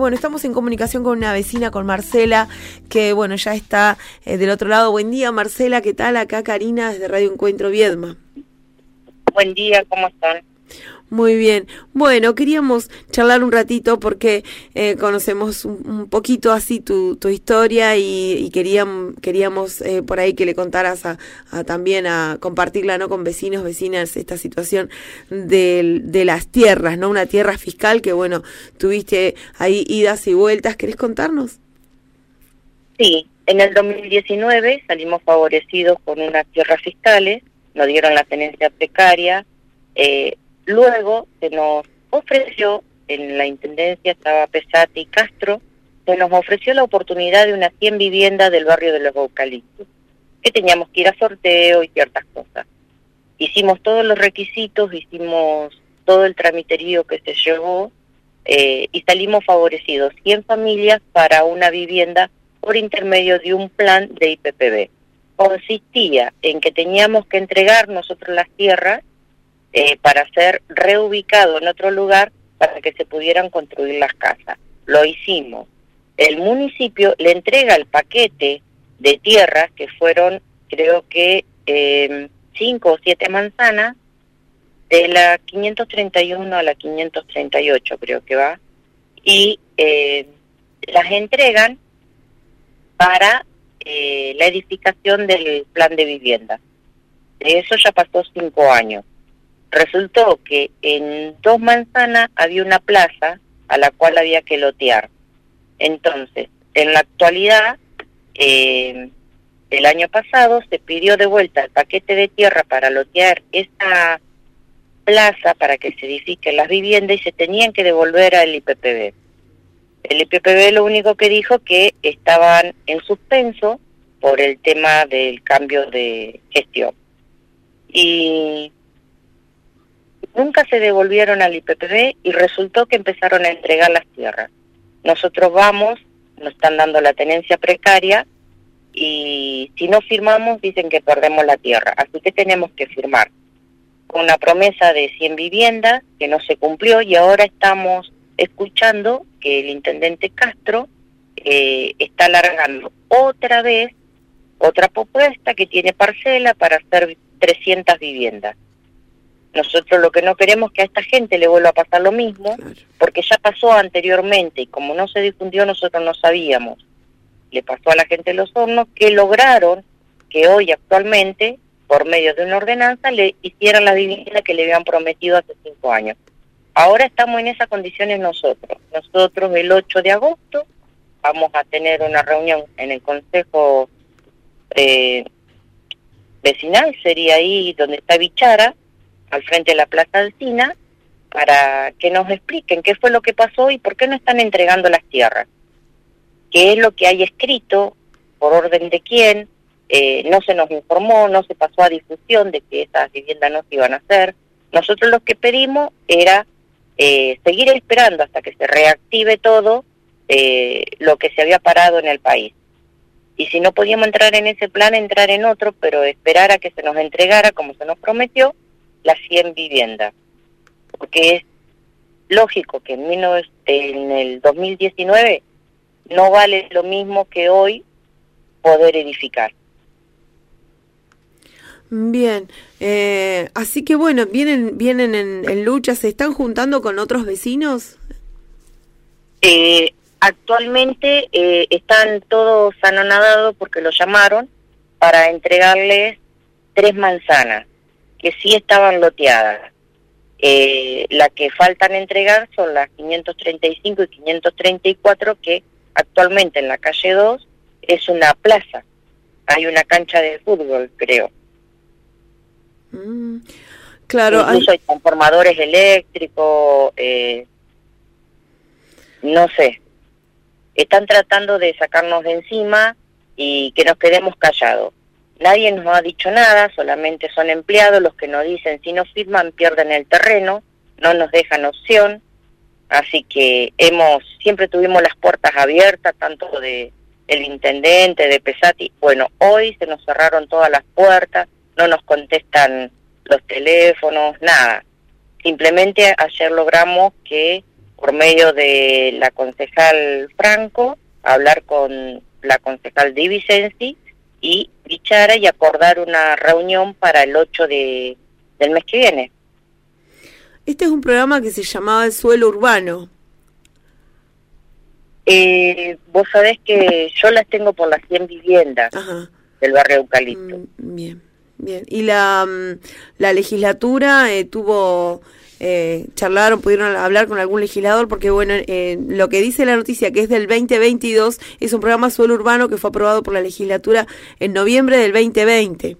Bueno, estamos en comunicación con una vecina, con Marcela, que bueno, ya está eh, del otro lado. Buen día, Marcela, ¿qué tal? Acá Karina desde Radio Encuentro Viedma. Buen día, ¿cómo están? Muy bien. Bueno, queríamos charlar un ratito porque eh, conocemos un, poquito así tu, tu historia y, queríamos, queríamos eh, por ahí que le contaras a, también a compartirla no con vecinos, vecinas, esta situación de, de las tierras, ¿no? Una tierra fiscal que, bueno, tuviste ahí idas y vueltas. ¿Querés contarnos? Sí, en el 2019 salimos favorecidos con unas tierras fiscales, nos dieron la tenencia precaria. Eh, Luego se nos ofreció, en la Intendencia estaba Pesati y Castro, se nos ofreció la oportunidad de una 100 viviendas del barrio de los Eucaliptos, que teníamos que ir a sorteo y ciertas cosas. Hicimos todos los requisitos, hicimos todo el tramiterío que se llevó eh, y salimos favorecidos 100 familias para una vivienda por intermedio de un plan de IPPB. Consistía en que teníamos que entregar nosotros las tierras eh, para ser reubicado en otro lugar para que se pudieran construir las casas. Lo hicimos. El municipio le entrega el paquete de tierras que fueron, creo que, eh, cinco o siete manzanas, de la 531 a la 538 creo que va, y eh, las entregan para eh, la edificación del plan de vivienda. De eso ya pasó cinco años resultó que en dos manzanas había una plaza a la cual había que lotear. Entonces, en la actualidad, eh, el año pasado se pidió de vuelta el paquete de tierra para lotear esa plaza para que se edifiquen las viviendas y se tenían que devolver al IPPB. El IPPB lo único que dijo que estaban en suspenso por el tema del cambio de gestión. Y nunca se devolvieron al IPPB y resultó que empezaron a entregar las tierras. Nosotros vamos, nos están dando la tenencia precaria y si no firmamos dicen que perdemos la tierra, así que tenemos que firmar. Con una promesa de 100 viviendas que no se cumplió y ahora estamos escuchando que el intendente Castro eh, está alargando otra vez otra propuesta que tiene parcela para hacer 300 viviendas. Nosotros lo que no queremos es que a esta gente le vuelva a pasar lo mismo, porque ya pasó anteriormente y como no se difundió nosotros no sabíamos. Le pasó a la gente de los hornos que lograron que hoy actualmente, por medio de una ordenanza, le hicieran la vivienda que le habían prometido hace cinco años. Ahora estamos en esas condiciones nosotros. Nosotros el 8 de agosto vamos a tener una reunión en el Consejo eh, Vecinal, sería ahí donde está Bichara, al frente de la Plaza Alcina para que nos expliquen qué fue lo que pasó y por qué no están entregando las tierras. ¿Qué es lo que hay escrito? ¿Por orden de quién? Eh, no se nos informó, no se pasó a difusión de que esas viviendas no se iban a hacer. Nosotros lo que pedimos era eh, seguir esperando hasta que se reactive todo eh, lo que se había parado en el país. Y si no podíamos entrar en ese plan, entrar en otro, pero esperar a que se nos entregara como se nos prometió las 100 viviendas, porque es lógico que en, en el 2019 no vale lo mismo que hoy poder edificar. Bien, eh, así que bueno, vienen, vienen en, lucha, ¿se están juntando con otros vecinos? Eh, actualmente eh, están todos anonadados porque lo llamaron para entregarles tres manzanas que sí estaban loteadas. Eh, la que faltan entregar son las 535 y 534 que actualmente en la calle 2 es una plaza. Hay una cancha de fútbol, creo. Mm, claro. Incluso hay... transformadores eléctricos, eh, no sé. Están tratando de sacarnos de encima y que nos quedemos callados. Nadie nos ha dicho nada, solamente son empleados los que nos dicen si no firman pierden el terreno, no nos dejan opción, así que hemos siempre tuvimos las puertas abiertas tanto de el intendente de Pesati, bueno, hoy se nos cerraron todas las puertas, no nos contestan los teléfonos, nada. Simplemente ayer logramos que por medio de la concejal Franco, hablar con la concejal Di Vicenzi y Bichara y acordar una reunión para el 8 de, del mes que viene. Este es un programa que se llamaba El Suelo Urbano. Eh, vos sabés que yo las tengo por las 100 viviendas del barrio Eucalipto. Mm, bien, bien. ¿Y la, mm, la legislatura eh, tuvo, eh, charlaron, pudieron hablar con algún legislador? Porque, bueno, eh, lo que dice la noticia, que es del 2022, es un programa suelo urbano que fue aprobado por la legislatura en noviembre del 2020.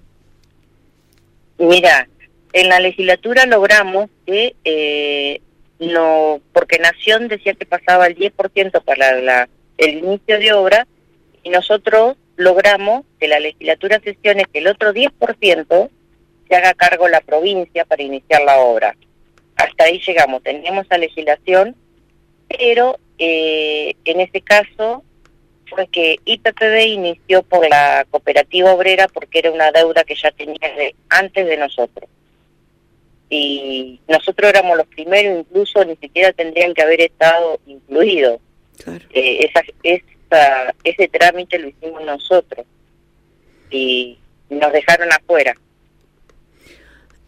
Mira, en la legislatura logramos que eh, no porque Nación decía que pasaba el 10% para la, el inicio de obra y nosotros logramos que la legislatura sesione que el otro 10% se haga cargo la provincia para iniciar la obra. Hasta ahí llegamos, teníamos la legislación, pero eh, en ese caso fue que IPPB inició por la cooperativa obrera porque era una deuda que ya tenía de, antes de nosotros y nosotros éramos los primeros, incluso ni siquiera tendrían que haber estado incluidos. Eh, esa, ese trámite lo hicimos nosotros y nos dejaron afuera.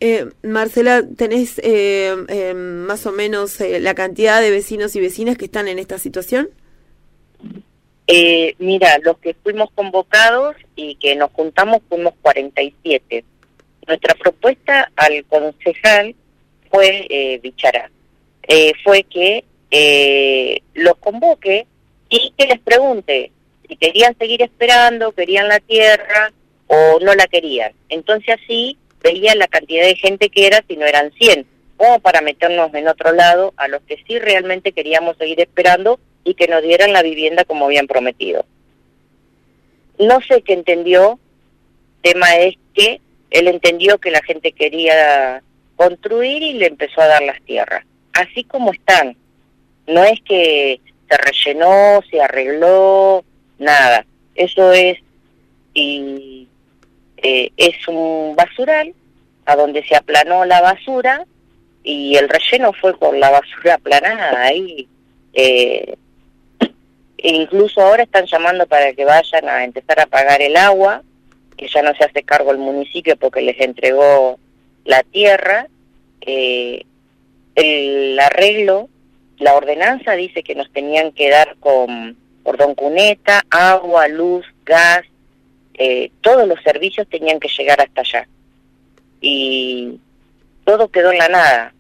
Eh, Marcela, ¿tenés eh, eh más o menos eh, la cantidad de vecinos y vecinas que están en esta situación? mira, los que fuimos convocados y que nos juntamos fuimos 47 nuestra propuesta al concejal fue, eh, Bichara, eh, fue que eh, los convoque y que les pregunte si querían seguir esperando, querían la tierra o no la querían. Entonces así veían la cantidad de gente que era si no eran 100, como para meternos en otro lado a los que sí realmente queríamos seguir esperando y que nos dieran la vivienda como habían prometido. No sé qué entendió, tema es que él entendió que la gente quería construir y le empezó a dar las tierras, así como están. No es que se rellenó, se arregló, nada. Eso es y eh, es un basural a donde se aplanó la basura y el relleno fue con la basura aplanada ahí. Eh, e incluso ahora están llamando para que vayan a empezar a pagar el agua que ya no se hace cargo el municipio porque les entregó la tierra. Eh, el arreglo, la ordenanza dice que nos tenían que dar con cordón cuneta, agua, luz, gas, eh, todos los servicios tenían que llegar hasta allá. Y todo quedó en la nada.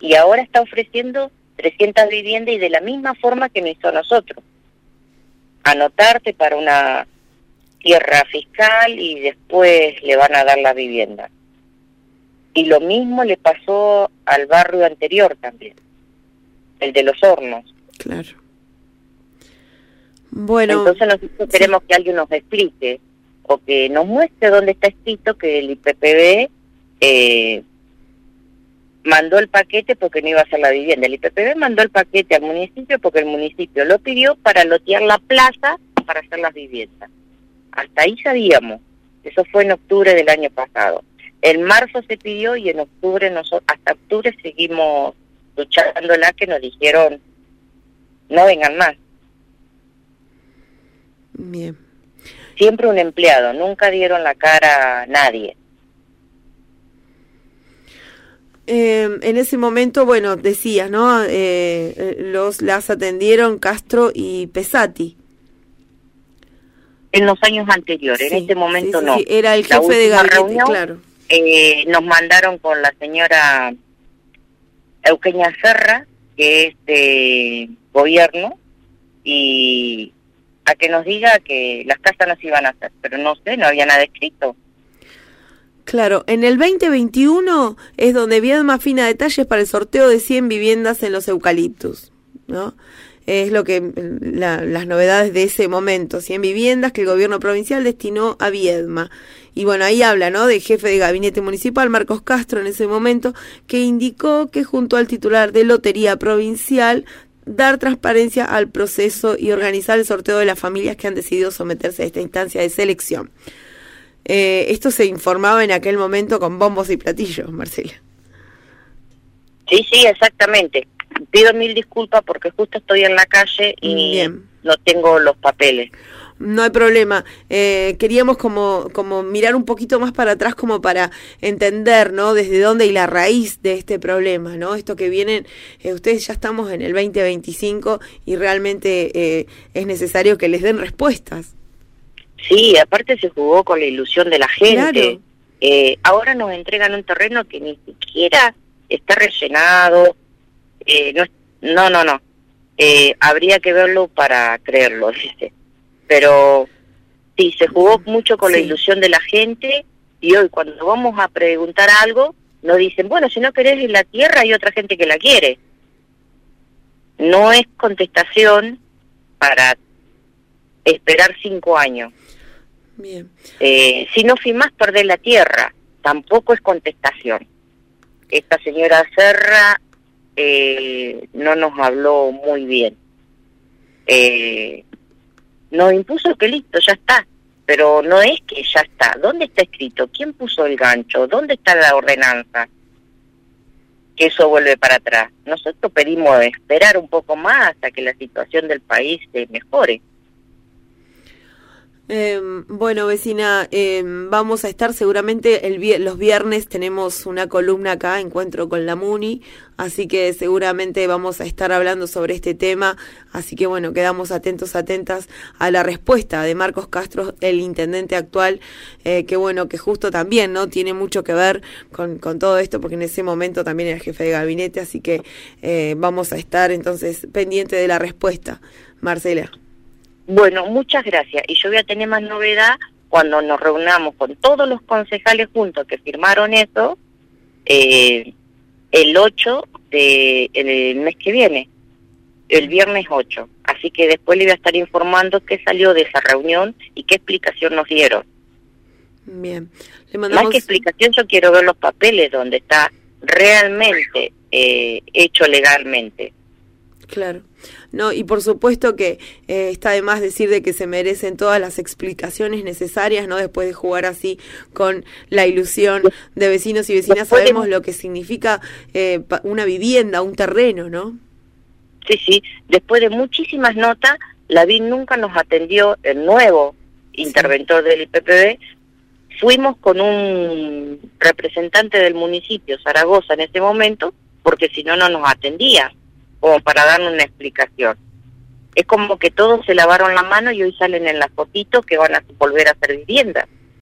Y ahora está ofreciendo 300 viviendas y de la misma forma que nos hizo nosotros. Anotarte para una tierra fiscal y después le van a dar la vivienda. Y lo mismo le pasó al barrio anterior también, el de los hornos. Claro. Bueno. Entonces nosotros queremos que alguien nos explique o que nos muestre dónde está escrito que el IPPB eh, mandó el paquete porque no iba a hacer la vivienda. El IPPB mandó el paquete al municipio porque el municipio lo pidió para lotear la plaza para hacer las viviendas. Hasta ahí sabíamos. Eso fue en octubre del año pasado. En marzo se pidió y en octubre nosotros, hasta octubre seguimos luchándola que nos dijeron no vengan más. Bien. Siempre un empleado, nunca dieron la cara a nadie. Eh, en ese momento, bueno, decías, ¿no? Eh, eh, los las atendieron Castro y Pesati en los años anteriores, en este momento no. era el jefe de gabinete, claro. Eh, nos mandaron con la señora Eugenia Serra, que es de gobierno, y a que nos diga que las casas no se iban a hacer, pero no sé, no había nada escrito. Claro, en el 2021 es donde vienen más fina detalles para el sorteo de 100 viviendas en los eucaliptus, ¿no? es lo que las novedades de ese momento, 100 viviendas que el gobierno provincial destinó a Viedma. Y bueno, ahí habla, ¿no? De jefe de gabinete municipal, Marcos Castro, en ese momento, que indicó que junto al titular de Lotería Provincial dar transparencia al proceso y organizar el sorteo de las familias que han decidido someterse a esta instancia de selección. Eh, esto se informaba en aquel momento con bombos y platillos, Marcela. Sí, sí, exactamente. pido mil disculpas porque justo estoy en la calle y no tengo los papeles. No hay problema. Eh, queríamos como, como mirar un poquito más para atrás como para entender, ¿no? Desde dónde y la raíz de este problema, ¿no? Esto que vienen, eh, ustedes ya estamos en el 2025 y realmente eh, es necesario que les den respuestas. Sí, aparte se jugó con la ilusión de la gente. ahora nos entregan un terreno que ni siquiera está rellenado. no, no, no. no. habría que verlo para creerlo, dice pero sí, se jugó mucho con la ilusión de la gente y hoy cuando vamos a preguntar algo, nos dicen, bueno, si no querés la tierra hay otra gente que la quiere. No es contestación para esperar cinco años. Bien. Eh, si no firmás, perdés la tierra. Tampoco es contestación. Esta señora Serra eh, no nos habló muy bien. Eh, nos impuso que listo, ya está. Pero no es que ya está. ¿Dónde está escrito? ¿Quién puso el gancho? ¿Dónde está la ordenanza? Que eso vuelve para atrás. Nosotros pedimos esperar un poco más hasta que la situación del país se mejore. Eh, bueno, vecina, eh, vamos a estar seguramente el los viernes tenemos una columna acá, Encuentro con la MUNI, así que seguramente vamos a estar hablando sobre este tema, así que bueno, quedamos atentos, atentas a la respuesta de Marcos Castro, el intendente actual, eh, que bueno, que justo también, ¿no? Tiene mucho que ver con, con todo esto, porque en ese momento también era jefe de gabinete, así que eh, vamos a estar entonces pendiente de la respuesta. Marcela. Bueno, muchas gracias. Y yo voy a tener más novedad cuando nos reunamos con todos los concejales juntos que firmaron eso eh, el 8 de el mes que viene, el viernes 8. Así que después le voy a estar informando qué salió de esa reunión y qué explicación nos dieron. Bien. Le mandamos... Más que explicación, yo quiero ver los papeles donde está realmente eh, hecho legalmente. Claro. No, y por supuesto que eh, está de más decir de que se merecen todas las explicaciones necesarias, ¿no? Después de jugar así con la ilusión de vecinos y vecinas, sabemos lo que significa eh, una vivienda, un terreno, ¿no? Sí, sí. Después de muchísimas notas, la BIN nunca nos atendió el nuevo interventor del IPPB. Fuimos con un representante del municipio, Zaragoza, en ese momento, porque si no, no nos atendía como para darle una explicación. Es como que todos se lavaron la mano y hoy salen en las fotitos que van a volver a hacer vivienda.